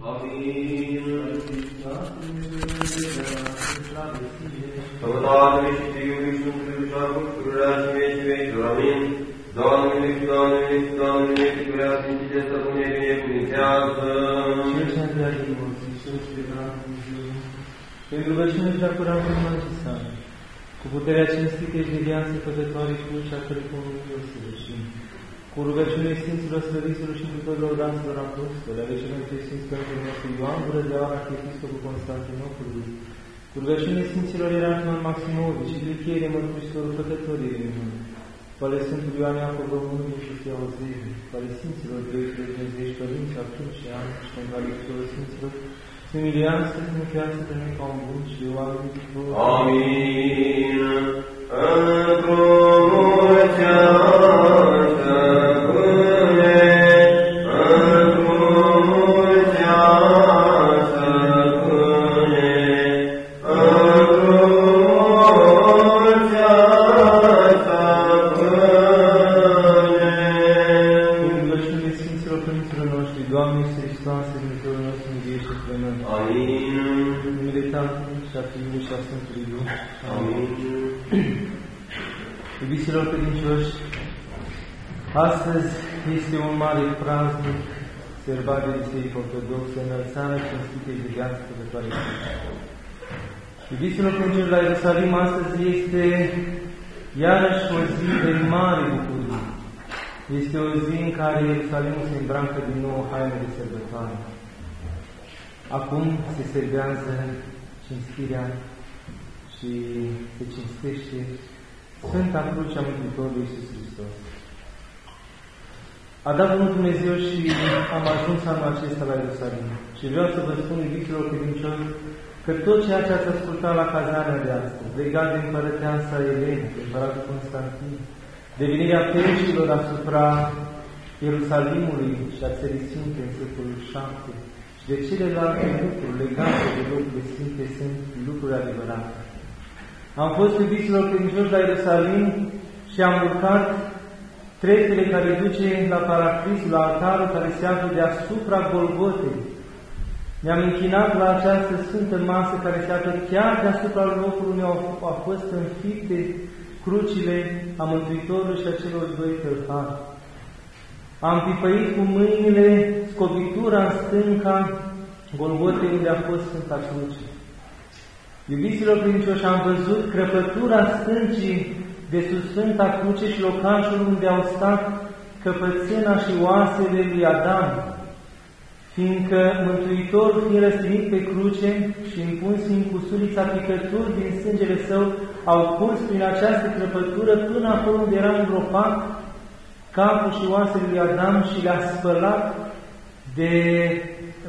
Amin. Tatălui și Fiului și Sfântului și acum pururea și vecii vecilor. Amin. Doamne, Doamne, Doamne, Fiurea Sfințite Stăpâne, binecuvintează. Prin rugăciune și acura frumoasă sa, cu puterea cinstită și de viață pătătoare crucea Hristovului Iosif cu rugăciune Sfinților Slăviților și Mântuitorilor Danților Apostoli, ale celor dintre Sfinți Părintele nostru Ioan Gură de Aur, Arhiepiscopul Constantinopolului, cu rugăciune Sfinților Ierarhimon Maximovici și Lichierii Mărtușilor Pătătorii Rămâni, cu ale Sfântului Ioan Iacov Românului și Fia Ozei, cu ale Sfinților Dioiților Dumnezei și Părinți acum și ani și pentru ale tuturor Sfinților, Sfântilian să ne mânchează pe noi ca un bun și oameni tuturor. Amin. Într-o mulțească serbat de Biserica Ortodoxă, înălțarea cinstitei de viață păcătoare Iubiților credincioși, la Ierusalim astăzi este iarăși o zi de mare bucurie. Este o zi în care Ierusalimul se îmbracă din nou haine de sărbătoare. Acum se serbează cinstirea și se cinstește Sfânta Cruce a Mântuitorului Iisus Hristos. A dat Bunul Dumnezeu și am ajuns anul acesta la Ierusalim. Și vreau să vă spun, iubiților credincioși, că tot ceea ce ați ascultat la cazarea de astăzi, legat de împărăteasa Eleni, de împăratul Constantin, de venirea peștilor asupra Ierusalimului și a Țării Sfinte în secolul VII și de celelalte lucruri legate de locurile Sfinte sunt lucruri adevărate. Am fost iubiților credincioși la Ierusalim și am urcat treptele care duce la paraclisul, la altarul care se află deasupra Golgotei. Ne-am închinat la această sfântă masă care se află chiar deasupra locului unde au, au fost înfipte crucile a Mântuitorului și a celor doi tălhari. Am pipăit cu mâinile scobitura în stânca Golgotei unde a fost Sfânta Cruce. Iubiților credincioși, am văzut crăpătura stâncii de sus Sfânta Cruce și locașul unde au stat căpățâna și oasele lui Adam, fiindcă Mântuitorul, fiind răstinit pe cruce și impus fiind cu sulița picături din sângele său, au pus prin această crăpătură până acolo unde era îngropat capul și oasele lui Adam și le-a spălat de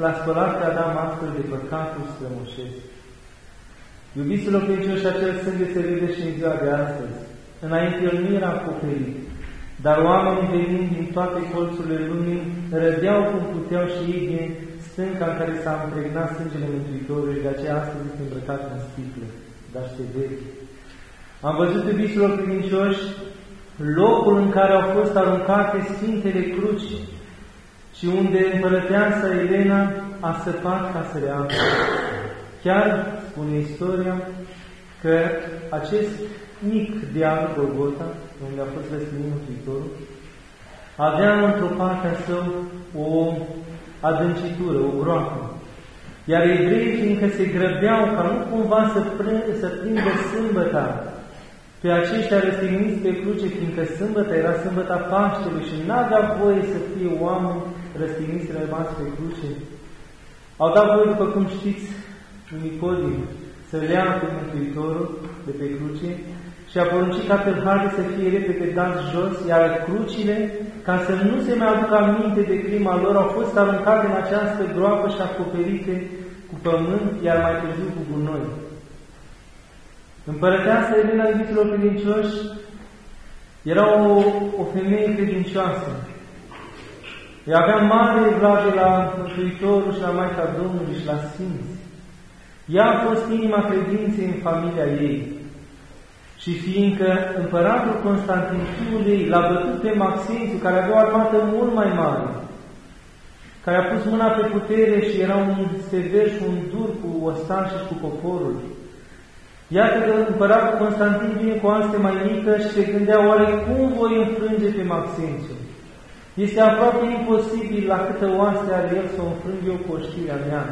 l-a spălat pe Adam astfel de păcatul strămoșesc. Iubiților credincioși, acel sânge se vede și în ziua de astăzi. Înainte el nu era acoperit, dar oamenii venind din toate colțurile lumii rădeau cum puteau și ei din stânca în care s-a impregnat sângele Mântuitorului, de aceea astăzi este îmbrăcat în sticle, dar se vede. Am văzut, iubiților credincioși, locul în care au fost aruncate Sfintele Cruci și unde împărăteasa Elena a săpat ca să le afle. Chiar spune istoria că acest mic deal Golgota, unde a fost răstignit Mântuitorul, avea într-o parte a său o adâncitură, o groapă. Iar evreii, fiindcă se grăbeau ca nu cumva să, prindă, să prindă sâmbăta pe aceștia răstigniți pe cruce, fiindcă sâmbăta era sâmbăta Paștelui și n-avea voie să fie oameni răstigniți rămați pe cruce, au dat voie, după cum știți, Nicodim să le ia pe Mântuitorul de pe cruce și a poruncit ca tâlharii să fie repede dați jos, iar crucile, ca să nu se mai aducă aminte de crima lor, au fost aruncate în această groapă și acoperite cu pământ, iar mai târziu cu gunoi. Împărăteasa Elena iubiților credincioși era o, o femeie credincioasă. Ea avea mare evlavie la Mântuitorul și la Maica Domnului și la Sfinți. Ea a fost inima credinței în familia ei. Și fiindcă împăratul Constantin, fiul ei, l-a bătut pe Maxențiu, care avea o armată mult mai mare, care a pus mâna pe putere și era un sever și un dur cu ostașii și cu poporul. Iată că împăratul Constantin vine cu o mai mică și se gândea oare cum voi înfrânge pe Maxențiu. Este aproape imposibil la câtă oaste are el să o înfrâng eu cu oștirea mea.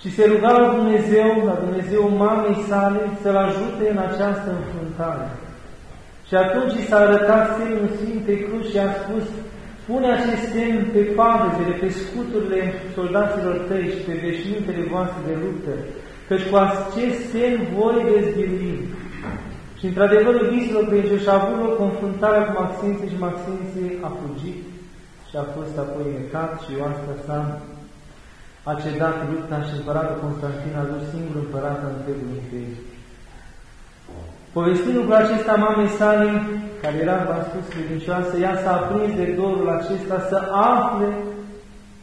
Și se ruga la Dumnezeu, la Dumnezeu mamei sale, să-l ajute în această înfruntare. Și atunci i s-a arătat semnul Sfintei Cruz și a spus, pune acest semn pe pavăzele, pe scuturile soldaților tăi și pe veșmintele voastre de luptă, căci cu acest semn voi veți birui. Și într-adevăr, iubiților credincioși, a avut loc confruntarea cu Maxinție și Maxinție a fugit și a fost apoi necat și oastea sa a cedat lupta și împăratul Constantin a dus singur împărat în întregul imperiu. Povestind lucrul acesta mamei sale, care era, v-am spus, credincioasă, ea s-a aprins de dorul acesta să afle,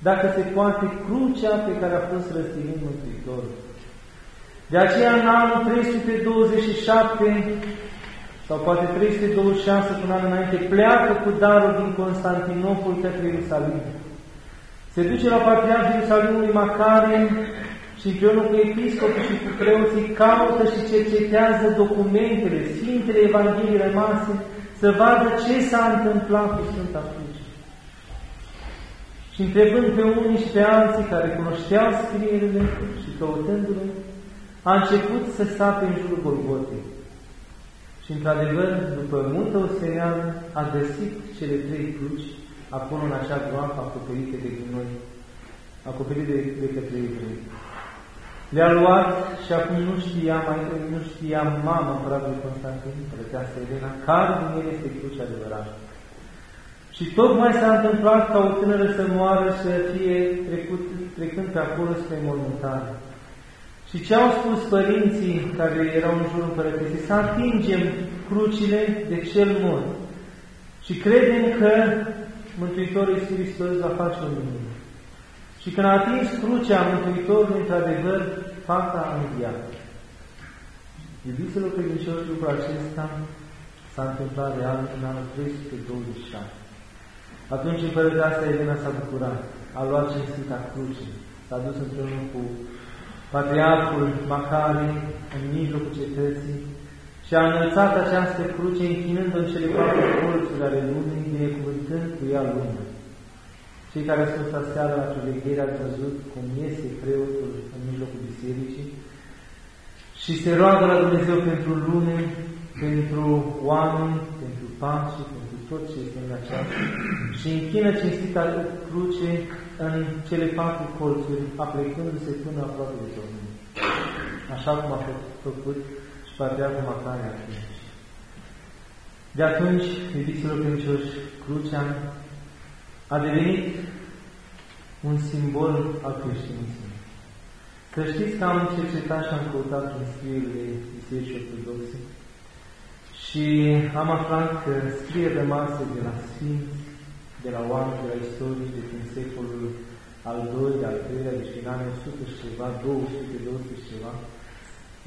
dacă se poate, crucea pe care a fost răstignit Mântuitorul. De aceea, în anul 327, sau poate 326 până anul înainte, pleacă cu darul din Constantinopol către Ierusalim. Se duce la Patriarhul Ierusalimului Macarie și împreună cu episcopii și cu preoții caută și cercetează documentele, Sfintele Evangheliei rămase, să vadă ce s-a întâmplat cu Sfânta Cruce. Și întrebând pe unii și pe alții care cunoșteau scrierile și căutându-le, a început să sape în jurul Golgotei. Și într-adevăr, după multă osteneală, a găsit cele trei cruci acolo în acea groapă acoperite de gunoi, acoperite de, de către evrei. Le-a luat și acum nu știa, mai, nu știa mama împăratului Constantin, răteasă Elena, care din el este crucea adevărată. Și tocmai s-a întâmplat ca o tânără să moară și să fie trecut, trecând pe acolo spre mormântare. Și ce au spus părinții care erau în jurul împărătesei? Să atingem crucile de cel mort. Și credem că Mântuitorul Iisus Hristos va face o minune. Și când a atins crucea Mântuitorului, într-adevăr, fata a înviat. Iubiților credincioși, lucrul acesta s-a întâmplat real în anul 327. Atunci împărăteasa Elena s-a bucurat, a luat cinstita cruce, s-a dus împreună cu Patriarhul Macari în mijlocul cetății și a înălțat această cruce închinând-o în cele patru colțuri ale lumii, binecuvântând cu ea lumea. Cei care sunt aseară la priveghere ați văzut cum iese preotul în mijlocul bisericii și se roagă la Dumnezeu pentru lume, pentru oameni, pentru pace, pentru tot ce este în aceasta și închină cinstita cruce în cele patru colțuri, aplecându-se până aproape de Domnul. Așa cum a făcut și Patriarhul Macare atunci. De atunci, iubiților credincioși, crucea a devenit un simbol al creștinismului. Să știți că am cercetat și am căutat în scrierile Bisericii Ortodoxe și am aflat că scrieri rămase de la Sfinți, de la oameni, de la istorici, de prin secolul al doilea, al treilea, deci din anii 100 și ceva, 200, 200 și ceva,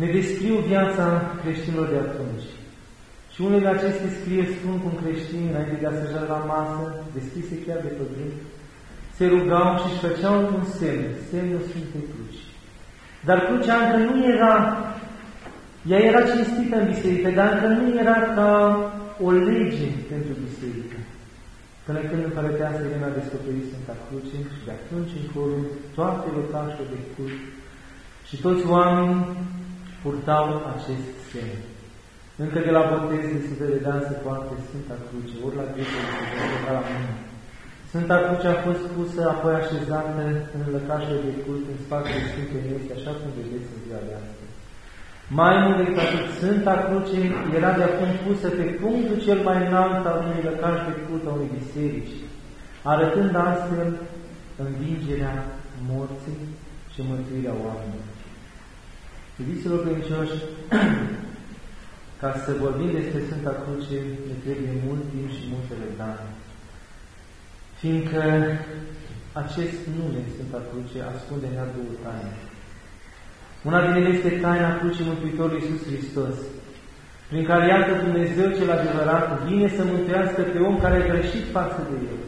ne descriu viața creștinilor de atunci. Și unele aceste scrieri spun cum creștinii, înainte de a se la masă, deschise chiar de păduri, se rugau și își făceau un semn, semnul Sfintei Cruci. Dar crucea încă nu era, ea era cinstită în biserică, dar încă nu era ca o lege pentru biserică. Până când împărăteasa Elena a descoperit Sfânta Cruce și de atunci încolo toate locașele de cult și toți oamenii purtau acest semn. Încă de la botez se vedea să poate Sfânta Cruce, ori la Grecia, ori la mână. Sfânta Cruce a fost pusă, apoi așezată în lăcașele de cult, în spațiul Sfântului Este, așa cum vedeți în ziua de astăzi. Mai mult decât atât, Sfânta Cruce era de acum pusă pe punctul cel mai înalt al unui lăcaș de cult a unei biserici, arătând astfel învingerea morții și mântuirea oamenilor. Iubiților credincioși, ca să vorbim despre Sfânta Cruce, ne trebuie mult timp și multă răbdare. Fiindcă acest nume, Sfânta Cruce, ascunde în ea două taine. Una din ele este taina Crucii Mântuitorului Iisus Hristos, prin care, iată, Dumnezeu cel adevărat vine să mântuiască pe om care a greșit față de El.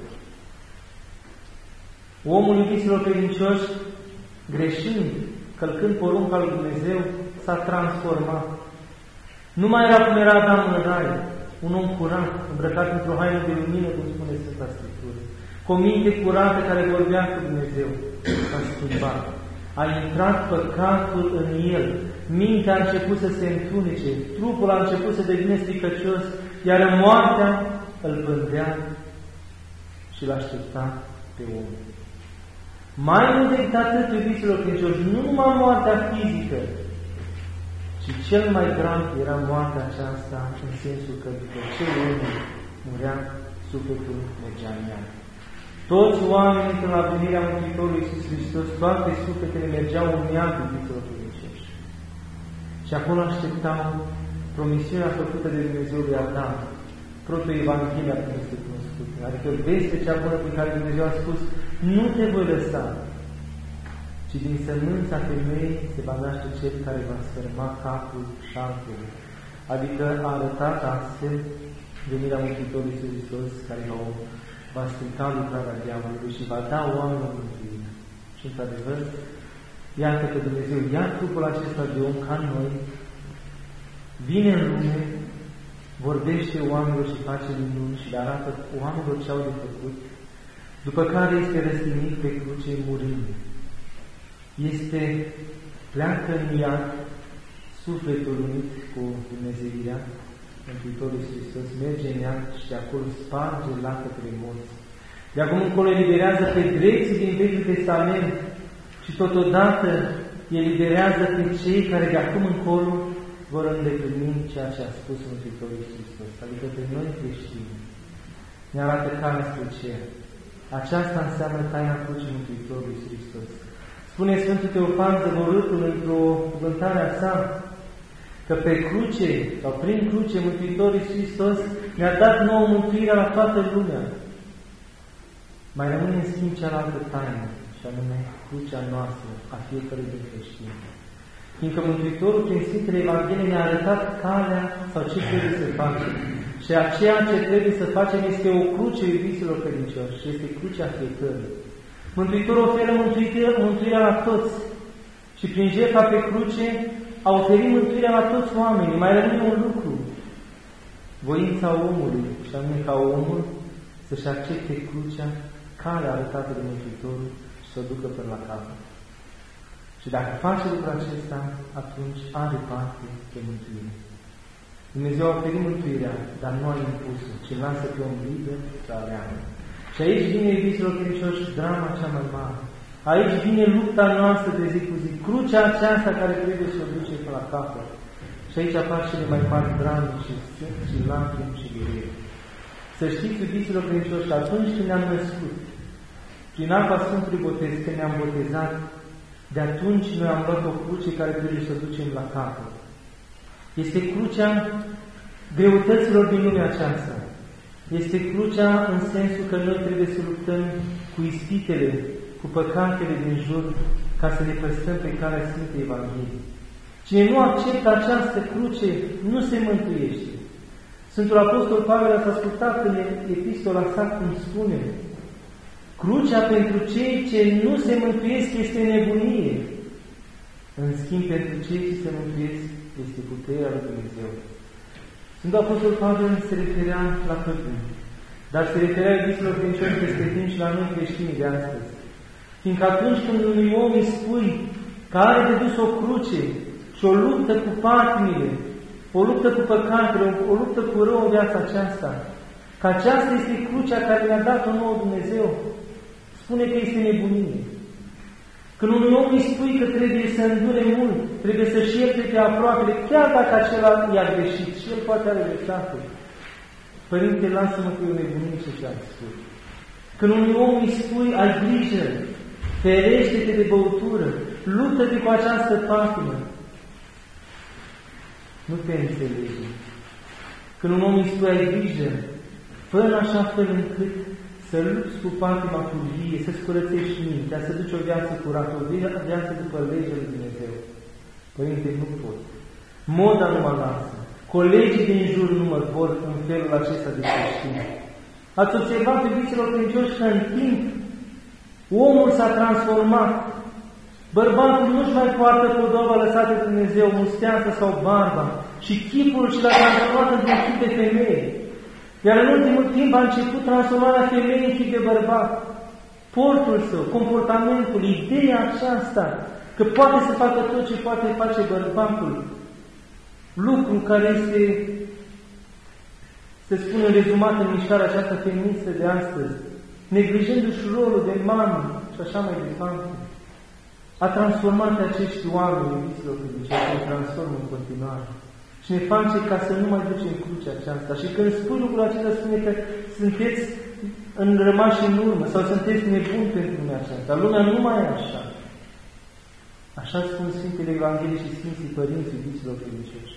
Omul iubiților credincioși, greșind, călcând porunca lui Dumnezeu, s-a transformat. Nu mai era cum era Adam în rai, un om curat, îmbrăcat într-o haină de lumină, cum spune Sfânta Scriptură, cu o minte curată care vorbea cu Dumnezeu, s-a schimbat. A intrat păcatul în el, mintea a început să se întunece, trupul a început să devină stricăcios, iar moartea îl pândea și l aștepta pe om. Mai mult decât atât, iubiților credincioși, nu numai moartea fizică, ci cel mai grav era moartea aceasta în sensul că după ce omul murea, sufletul mergea în ea. Toți oamenii până la venirea Mântuitorului Iisus Hristos, toate sufletele mergeau în ea, iubiților credincioși. Și acolo așteptau promisiunea făcută de Dumnezeu lui Adam, proto-evanghelia cum este cunoscută, adică veste cea bună pe care Dumnezeu a spus, nu te voi lăsa, ci din sămânța femeii se va naște cel care va sfârma capul șarpului. Adică a arătat astfel venirea Mântuitorului Iisus Hristos, care va, va strica lucrarea diavolului și va da oamenilor mântuire. Și într-adevăr, iată că Dumnezeu ia trupul acesta de om ca noi, vine în lume, vorbește oamenilor și face minuni și le arată oamenilor ce au de făcut, după care este răstignit pe cruce murind. Este, pleacă în iad, sufletul unit cu Dumnezeirea, Mântuitorul Hristos, merge în iad și acolo sparge lacătele morți. De acum încolo eliberează pe drepții din Vechiul Testament și totodată eliberează pe cei care de acum încolo vor îndeplini ceea ce a spus Mântuitorul Hristos, adică pe noi creștini. Ne arată calea spre cer. Aceasta înseamnă taina crucii Mântuitorului Hristos. Spune Sfântul Teofan Zăvorâtul într-o cuvântare a sa, că pe cruce, sau prin cruce, Mântuitorul Hristos ne-a dat nouă mântuirea la toată lumea. Mai rămâne în schimb cealaltă taină, și anume crucea noastră, a fiecărui de creștin. Fiindcă Mântuitorul prin Sfintele Evanghelie ne-a arătat calea sau ce trebuie să facem. Și ceea ce trebuie să facem este o cruce iubiților credincioși și este crucea fiecărui. Mântuitorul oferă mântuirea, mântuirea la toți și prin jertfa pe cruce a oferit mântuirea la toți oamenii. Mai rămâne un lucru. Voința omului, și anume ca omul să-și accepte crucea, calea arătată de Mântuitorul și să o ducă până la capăt. Și dacă face lucrul acesta, atunci are parte de mântuire. Dumnezeu a oferit mântuirea, dar nu a impus-o, ci lasă pe om liber să aleagă. Și aici vine, iubiților credincioși, drama cea mai mare. Aici vine lupta noastră de zi cu zi, crucea aceasta care trebuie să o duce până la capăt. Și aici apar cele mai mari drame și, și lacrimi și durere. Să știți, iubiților credincioși, că atunci când ne-am născut, prin apa Sfântului Botez, când ne-am botezat, de atunci noi am luat o cruce care trebuie să o ducem la capăt. Este crucea greutăților din lumea aceasta. Este crucea în sensul că noi trebuie să luptăm cu ispitele, cu păcatele din jur, ca să ne păstrăm pe calea Sfintei Evangheliei. Cine nu acceptă această cruce, nu se mântuiește. Sfântul Apostol Pavel a ascultat în epistola sa cum spune, Crucea pentru cei ce nu se mântuiesc este nebunie. În schimb, pentru cei ce se mântuiesc este puterea lui Dumnezeu. Sfântul Apostol Pavel se referea la păgâni, dar se referea iubiților credincioși peste timp și la noi creștini de astăzi. Fiindcă atunci când unui om îi spui că are de dus o cruce și o luptă cu patimile, o luptă cu păcatele, o, o luptă cu rău în viața aceasta, că aceasta este crucea care ne-a dat-o nouă Dumnezeu, spune că este nebunie. Când unui om îi spui că trebuie să îndure mult, trebuie să-și ierte pe aproape, chiar dacă acela i-a greșit și el poate are dreptate. Părinte, lasă-mă că e o nebunie ce ți-am spus. Când unui om îi spui, ai grijă, ferește-te de băutură, luptă-te cu această patimă, nu te înțelege. Când un om îi spui, ai grijă, fă în așa fel încât să lupți cu patima vie, să-ți curățești mintea, să duci o viață curată, o viață după legea lui Dumnezeu. Părinte, nu pot. Moda nu mă lasă. Colegii din jur nu mă vor în felul acesta de creștin. Ați observat, iubiților credincioși, că în timp Omul s-a transformat. Bărbatul nu-și mai poartă podoba lăsată de Dumnezeu, musteață sau barba, și chipul și l-a transformat într-un chip de femeie. Iar în ultimul timp a început transformarea femeii în chip de bărbat. Portul său, comportamentul, ideea aceasta, că poate să facă tot ce poate face bărbatul, lucru care este, se spune rezumat în mișcarea aceasta feministă de astăzi, neglijându-și rolul de mamă și așa mai departe, a transformat acești oameni, iubiților credincioși, îi transformă în continuare. Și ne face ca să nu mai ducem crucea aceasta. Și când spui lucrul acesta, spune că sunteți în rămași în urmă sau sunteți nebuni pentru lumea aceasta. Lumea nu mai e așa. Așa spun Sfintele Evanghelii și Sfinții Părinții, iubiților credincioși.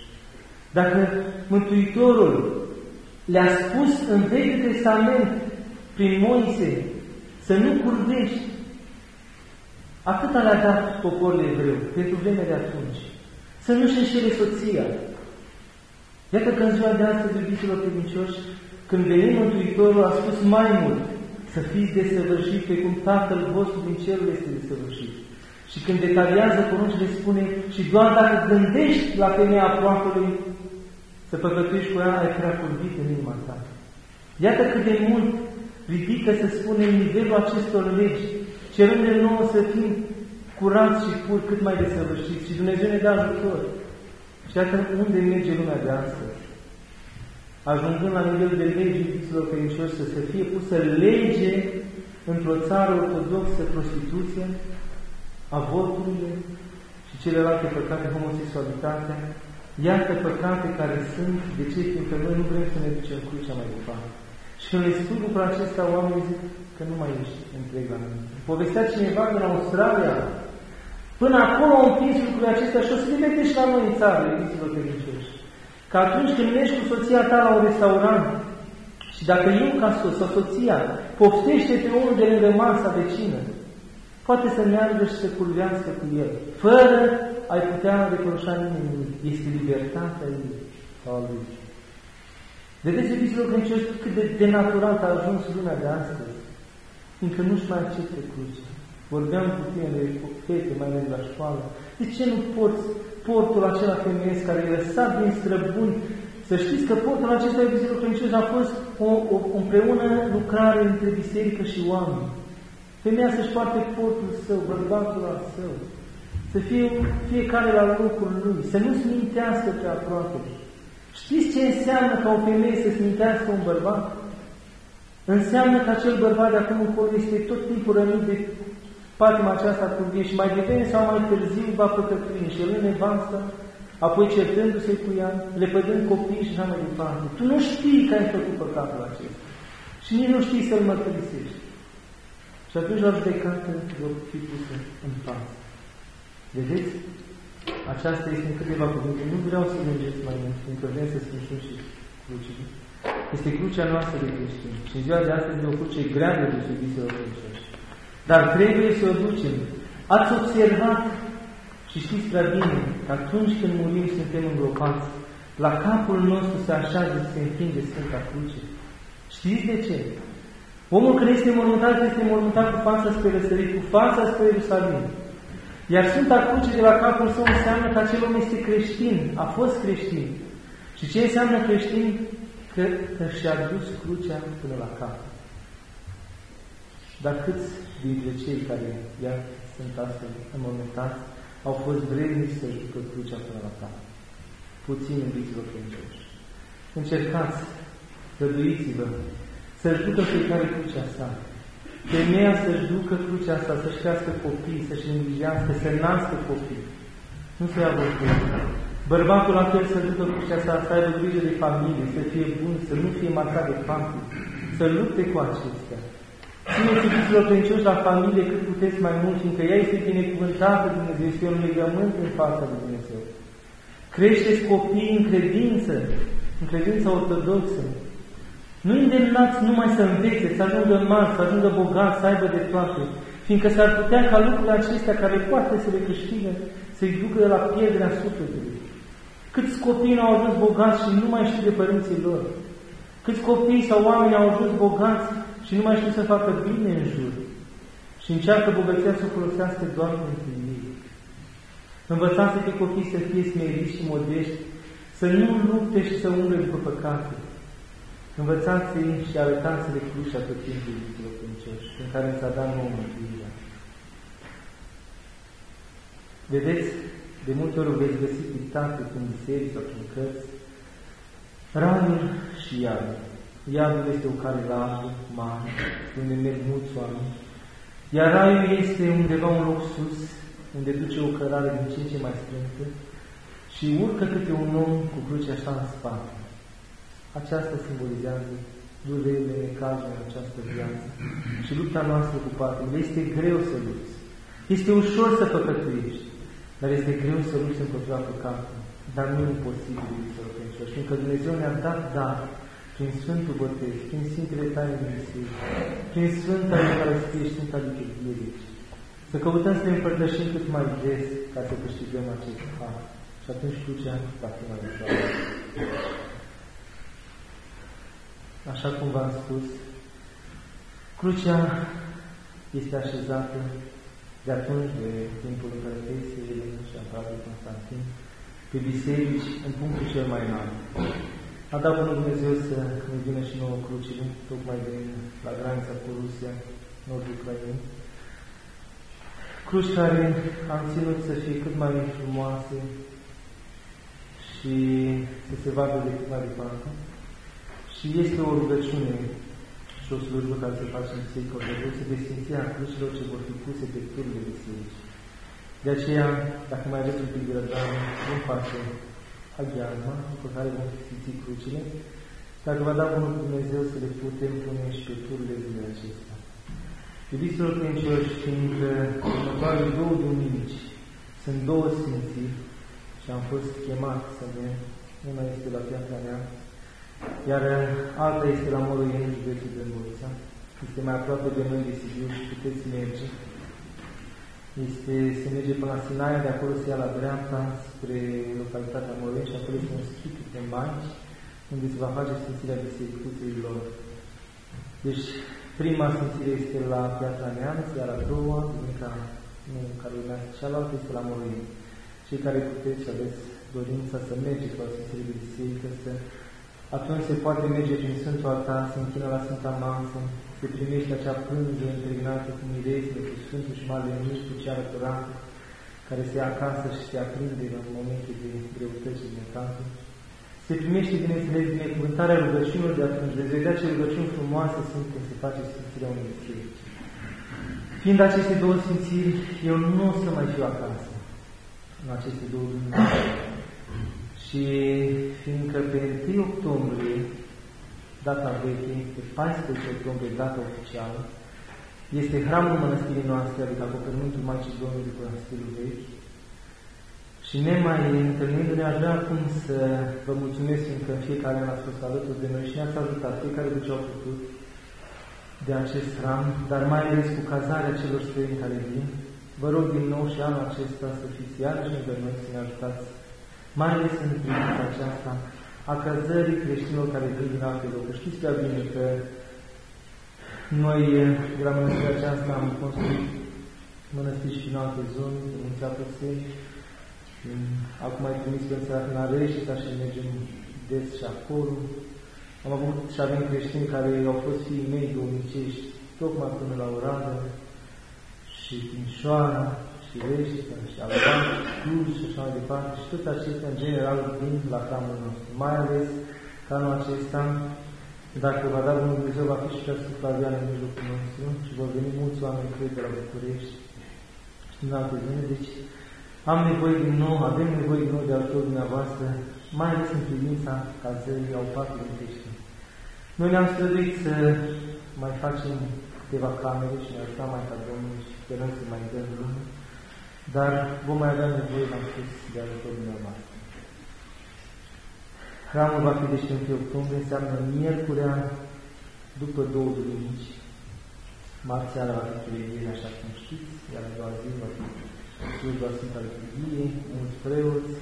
Dacă Mântuitorul le-a spus în Vechiul Testament prin Moise, să nu curvești. Atâta le-a dat poporul evreu pentru vremea de atunci. Să nu-și înșele soția. Iată că în ziua de astăzi, iubiților credincioși, când venim Mântuitorul, a spus mai mult, să fiți desăvârșit pe cum Tatăl vostru din cerul este desăvârșit. Și când detaliază poruncile, spune, și doar dacă gândești la femeia aproapelui, să păcătuiești cu ea, ai prea curbit în inima ta. Iată cât de mult ridică, să spunem, nivelul acestor legi, cerând de nouă să fim curați și pur cât mai desăvârșiți. Și Dumnezeu ne dă ajutor. Și iată unde merge lumea de astăzi. Ajungând la nivel de lege, iubiților credincioși, să se fie pusă lege într-o țară ortodoxă prostituția, avorturile și celelalte păcate, homosexualitatea, iată păcate care sunt, de ce? Fiindcă noi nu vrem să ne ducem crucea mai departe. Și când le spun lucrul acesta, oamenii zic că nu mai ești întreg la mine. Povestea cineva din Australia, până acolo au împins lucrurile acestea și o să le și la noi în țară, iubiților credincioși. Că atunci când mergi cu soția ta la un restaurant și dacă eu ca soț sau soția poftește pe unul de lângă masa vecină, poate să meargă și să culvească cu el, fără ai putea reproșa nimeni. Este libertatea ei sau a lui. Vedeți, iubiților credincioși, cât de denaturat a ajuns lumea de astăzi, fiindcă nu-și mai accepte crucea. Vorbeam cu tine de fete, mai ales la școală. De ce nu porți portul acela femeiesc care e lăsat din străbuni? Să știți că portul acesta, iubiților credincioși, a fost o, o, împreună lucrare între biserică și oameni. Femeia să-și poarte portul său, bărbatul al său, să fie fiecare la locul lui, să nu-ți mintească pe aproape. Știți ce înseamnă ca o femeie să smintească un bărbat? Înseamnă că acel bărbat de acum încolo este tot timpul rănit de patima aceasta cu vie și mai devreme sau mai târziu va păcătui și el nevastă, apoi certându-se cu ea, lepădând copii și așa mai departe. Tu nu știi că ai făcut păcatul acesta și nici nu știi să-l mărturisești. Și atunci la judecată vor fi puse în față. Vedeți? Aceasta este în câteva cuvinte. Nu vreau să mergeți mai mult, fiindcă vrem să sfârșim și crucile. Este crucea noastră de creștini. Și în ziua de astăzi e o cruce grea de dus, iubiților credincioși. Dar trebuie să o ducem. Ați observat și știți prea bine că atunci când murim suntem îngropați, la capul nostru se așează, se întinge Sfânta Cruce. Știți de ce? Omul când este mormântat, este mormântat cu fața spre răsărit, cu fața spre Ierusalim. Iar Sfânta Cruce de la capul său înseamnă că acel om este creștin, a fost creștin. Și ce înseamnă creștin? Că, că și-a dus crucea până la cap. Dar câți dintre cei care ia sunt astfel înmomentați au fost vrednici să-și ducă crucea până la cap? Puțin iubiților credincioși. Încercați, răduiți-vă, să-și ducă fiecare crucea sa, Femeia să-și ducă crucea asta, să-și crească copii, să-și îngrijească, să nască copii. Nu să ia vorbire. Bărbatul la fel să-și ducă crucea asta, să aibă grijă de familie, să fie bun, să nu fie marcat de fapte, să lupte cu acestea. Țineți iubiților credincioși la familie cât puteți mai mult, fiindcă ea este binecuvântată de Dumnezeu, este un legământ în fața lui Dumnezeu. Creșteți copiii în credință, în credința ortodoxă, nu îndemnați numai să învețe, să ajungă mari, să ajungă bogați, să aibă de toate, fiindcă s-ar putea ca lucrurile acestea care poate să le câștigă, să-i ducă de la pierderea sufletului. Câți copii au ajuns bogați și nu mai știu de părinții lor? Câți copii sau oameni au ajuns bogați și nu mai știu să facă bine în jur? și încearcă bogăția să o folosească doar pentru ei. Învățați pe copii să fie smeriți și modești, să nu lupte și să umble după păcate. Învățați-i și arătați-le crucea tot timpul iubiților credincioși, în care ți-a dat nouă mântuirea. Vedeți, de multe ori veți găsi pictate prin biserici sau prin cărți, raiul și iadul. Iadul este o cale largă, mare, unde merg mulți oameni, iar raiul este undeva un loc sus, unde duce o cărare din ce în ce mai strânsă și urcă câte un om cu crucea așa în spate. Aceasta simbolizează durerile, necazul în această viață și lupta noastră cu patimile. Este greu să lupți. Este ușor să păcătuiești, dar este greu să lupți împotriva păcatului. Dar nu e imposibil, iubiților credincioși, fiindcă Dumnezeu ne-a dat dar prin Sfântul Botez, prin Sfintele Taine din Biserică, prin Sfânta Eucaristie și Sfânta Liturghie. Să căutăm să ne împărtășim cât mai des ca să câștigăm acest har. Și atunci crucea va fi mai ușoară. Așa cum v-am spus, crucea este așezată de atunci, de timpul împărătesei Elena și a Pavului Constantin, pe biserici în punctul cel mai înalt. A dat Bunul Dumnezeu să ne vină și nouă crucile, tocmai de la granița cu Rusia, nordul Ucrainei. Cruci care am ținut să fie cât mai frumoase și să se vadă de cât mai departe. Și este o rugăciune și o slujbă care se face în Biserica Ortodoxă de Sfințirea crucilor ce vor fi puse pe turile bisericii. De aceea, dacă mai aveți un pic de răbdare, vom face aghiazma, după care vom sfinți crucile, dacă va da Bunul Dumnezeu să le putem pune și pe turile zilei acestea. Iubiților credincioși, fiindcă următoarele două duminici sunt două sfințiri și am fost chemat să merg, una este la Piatra mea, iar alta este la Morul Ieni, județul de Murța. Este mai aproape de noi de Sibiu și puteți merge. Este, se merge până la Sinaia, de acolo se ia la dreapta spre localitatea Moroi și acolo este un schip de bani unde se va face Sfințirea Bisericului lor. Deci, prima Sfințire este la Piatra Neamț, iar a doua, duminica nu, care urmează, cealaltă este la Moroi. Cei care puteți și aveți dorința să mergeți la Sfințirea de Biserică, să atunci se poate merge prin Sfântul Altar, se închină la Sfânta Masă, se primește acea pânză impregnată cu miresme, cu Sfântul și Marele Mici, cu ceară curată, care se ia acasă și se aprinde în momente de greutăți și necante. Se primește, bineînțeles, binecuvântarea rugăciunilor de atunci. Veți vedea ce rugăciuni frumoase sunt când se face Sfințirea unui biserici. Fiind aceste două Sfințiri, eu nu o să mai fiu acasă în aceste două duminici. Și fiindcă pe 1 octombrie, data veche, pe 14 octombrie, data oficială, este hramul mănăstirii noastre, adică acoperământul Maicii Domnului după stilul vechi, și nemai întâlnindu-ne, aș vrea acum să vă mulțumesc fiindcă în fiecare an ați fost alături de noi și ne-ați ajutat fiecare de ce au făcut de acest hram, dar mai ales cu cazarea celor străini care vin. Vă rog din nou și anul acesta să fiți iarăși lângă noi, să ne ajutați mai ales în privința aceasta a căzării creștinilor care vin din alte locuri. Știți prea bine că noi de la mănăstirea aceasta am construit mănăstiri și în alte zone, în Munțea Păsei, acum ai trimis pe în Areșta și mergem des și acolo. Am avut și avem creștini care au fost fiii mei domnicești, tocmai până la Oradă și Timișoara, și Reșița, și Alban, Cluj și așa mai departe, și toate acestea, în general, vin la hramul nostru. Mai ales că anul acesta, dacă va da Bunul Dumnezeu, va fi și Preasfântul Flavian în mijlocul nostru și vor veni mulți oameni, cred, de la București și din alte zone. Deci, am nevoie din nou, avem nevoie din nou de ajutorul dumneavoastră, mai ales în privința cazării au patru din creștini. Noi ne-am străduit să mai facem câteva camere și ne ajutăm mai ca Domnul și sperăm să mai dăm lume. Dar vom mai avea nevoie, v-am spus, de ajutorul dumneavoastră. Hramul va fi deci 1 octombrie, înseamnă miercurea după două duminici. Marțeara va fi chirie, așa cum știți, iar a doua zi va fi slujba Sfânta Liturghie, mulți preoți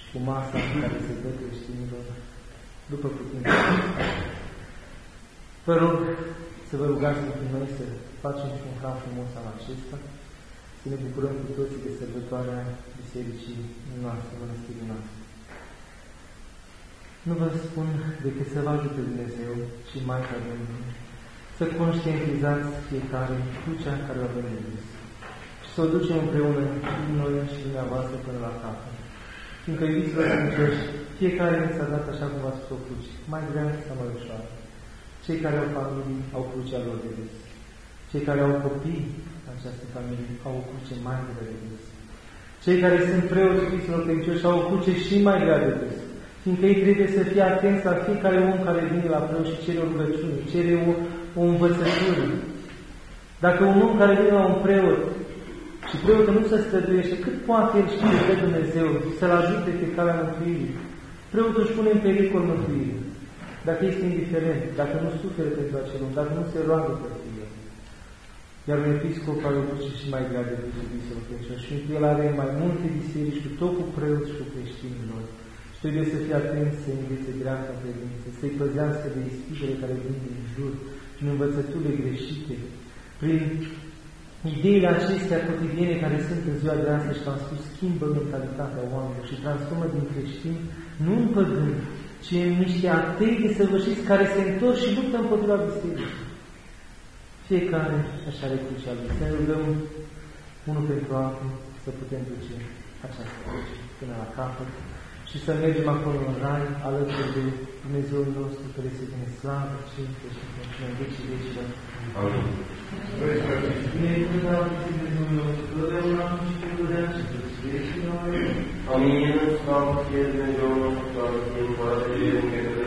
și cu masa în care se dă creștinilor după putință. Vă rog să vă rugați pentru noi să facem și un hram frumos al acesta, să ne bucurăm cu toții de sărbătoarea Bisericii noastre, mănăstirii noastre. Nu vă spun decât să vă ajute Dumnezeu și Maica Domnului să conștientizați fiecare crucea care o avem de dus și să o ducem împreună și noi și dumneavoastră până la capăt. Fiindcă, iubiților credincioși, fiecare ne s-a dat așa cum a spus o cruce, mai grea sau mai ușoară. Cei care au familii au crucea lor de dus. Cei care au copii în această familie au o cruce mai grea de dus. Cei care sunt preoți, iubiților credincioși, au o cruce și mai grea de dus fiindcă ei trebuie să fie atenți la fiecare om care vine la preot și cere o rugăciune, cere o, o învățătură. Dacă un om care vine la un preot și preotul nu se străduiește, cât poate el știe de Dumnezeu să-l ajute pe calea mântuirii? Preotul își pune în pericol mântuirii. Dacă este indiferent, dacă nu suferă pentru acel om, dacă nu se roagă pentru el. Iar un episcop are o duce și mai grea de biserică și el are mai multe biserici cu tot cu preoți și cu creștinilor. Trebuie să fie atent să învețe dreapta credință, să-i păzească de ispitele care vin din jur, prin învățăturile greșite, prin ideile acestea cotidiene care sunt în ziua de astăzi și, am spus, schimbă mentalitatea oamenilor și transformă din creștini nu în păgâni, ci în niște atei desăvârșiți care se întorc și luptă împotriva bisericii. Fiecare așa are crucea lui. Să ne rugăm unul pentru altul să putem duce această cruce până la capăt și să mergem acolo în Rai, alături de Dumnezeul nostru, care se vine slavă, cinste și pentru în vecii vecilor. Amin. Binecuvântat Dumnezeul nostru, totdeauna și pe totdeauna și pe vecii noi. Amin. Slavă fie Dumnezeul nostru, slavă fie Împărate de Dumnezeu,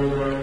Amen.